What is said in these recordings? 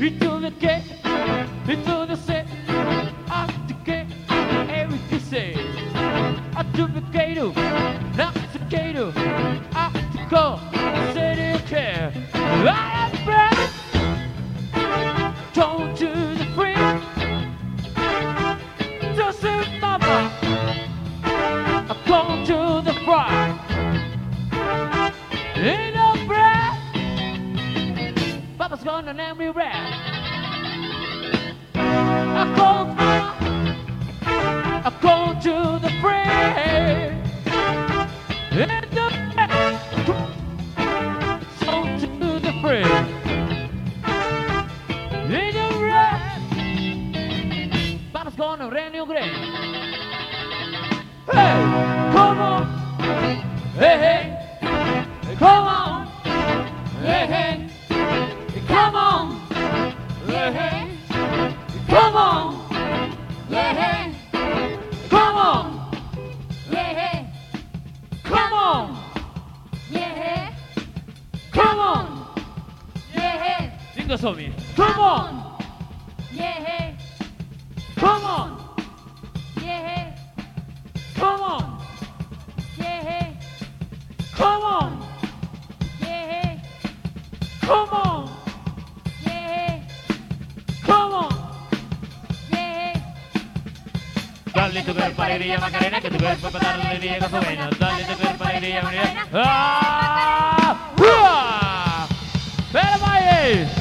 into the gate, into the set, out the gate, everything says, out to the gate. gonna name we rap. haciendo zombies. ¿Cómo? Yeah. ¿Cómo? Yeah. ¿Cómo? Yeah. ¿Cómo? Yeah. ¿Cómo? Yeah. ¿Cómo? Yeah. Dale tu cuerpo alegría Macarena, que tu cuerpo para darle alegría con buena. Dale tu cuerpo alegría Macarena. ¡Ah! ¡Pero, Mayer!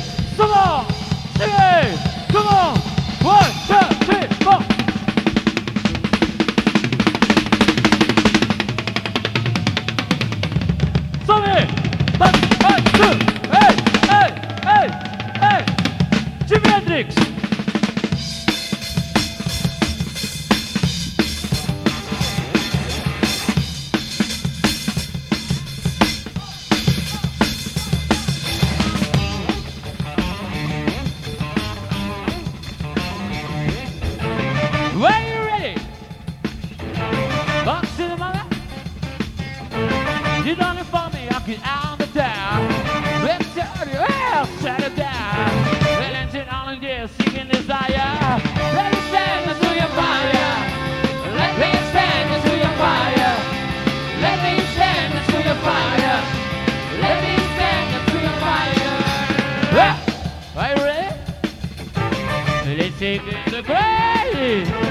on the down. Let's turn down. It all seeking desire. Let stand your fire. Let me stand to your fire. Let stand your fire. Let stand your fire. Ready? Let's take the grave.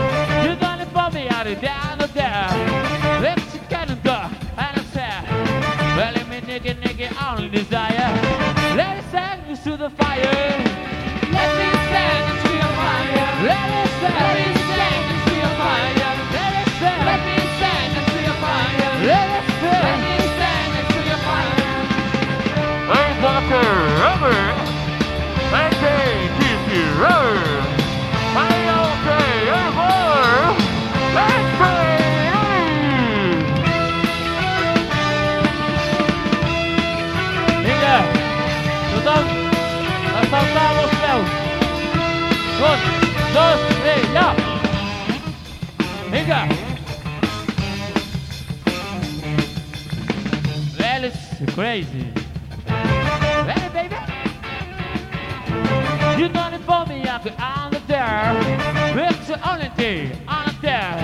make it only desire. Let us sacrifice to the fire. Let us sacrifice to the fire. Let us sacrifice. dos, tres, ya. Venga. Well, it's crazy. Well, baby. You done it for me, I'm the there. on the only thing, I'm there.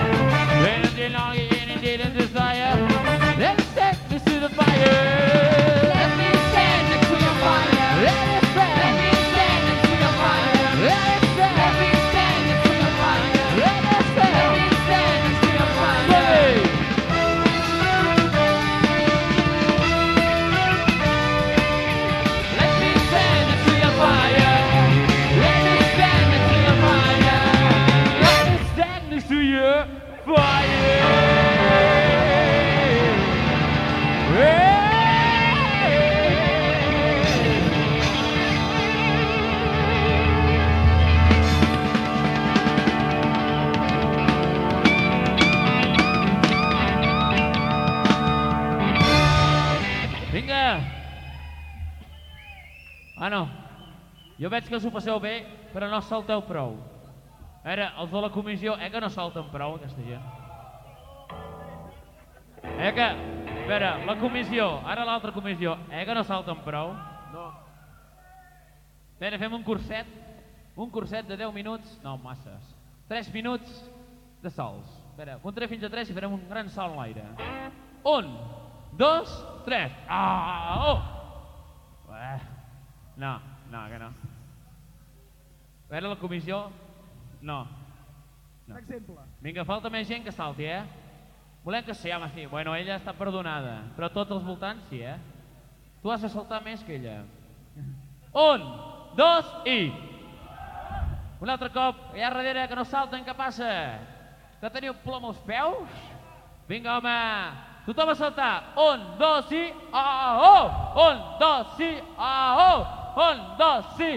Ah, no. Jo veig que us ho passeu bé, però no salteu prou. A veure, els de la comissió, eh que no salten prou, aquesta gent? Eh que, a veure, la comissió, ara l'altra comissió, eh que no salten prou? No. A veure, fem un curset, un curset de 10 minuts, no, masses, 3 minuts de salts. A veure, comptaré fins a 3 i farem un gran salt en l'aire. Un, dos, tres. Ah, oh! Eh, no, no, que no. A veure, la comissió, no. no. Exemple. Vinga, falta més gent que salti, eh? Volem que sí, home, sí. Bueno, ella està perdonada, però tots els voltants sí, eh? Tu has de saltar més que ella. Un, dos i... Un altre cop, allà darrere, que no salten, què passa? Que teniu plom als peus? Vinga, home, tothom a saltar. Un, dos i... Ah, oh! Un, dos i... Ah, oh! Un, dos i...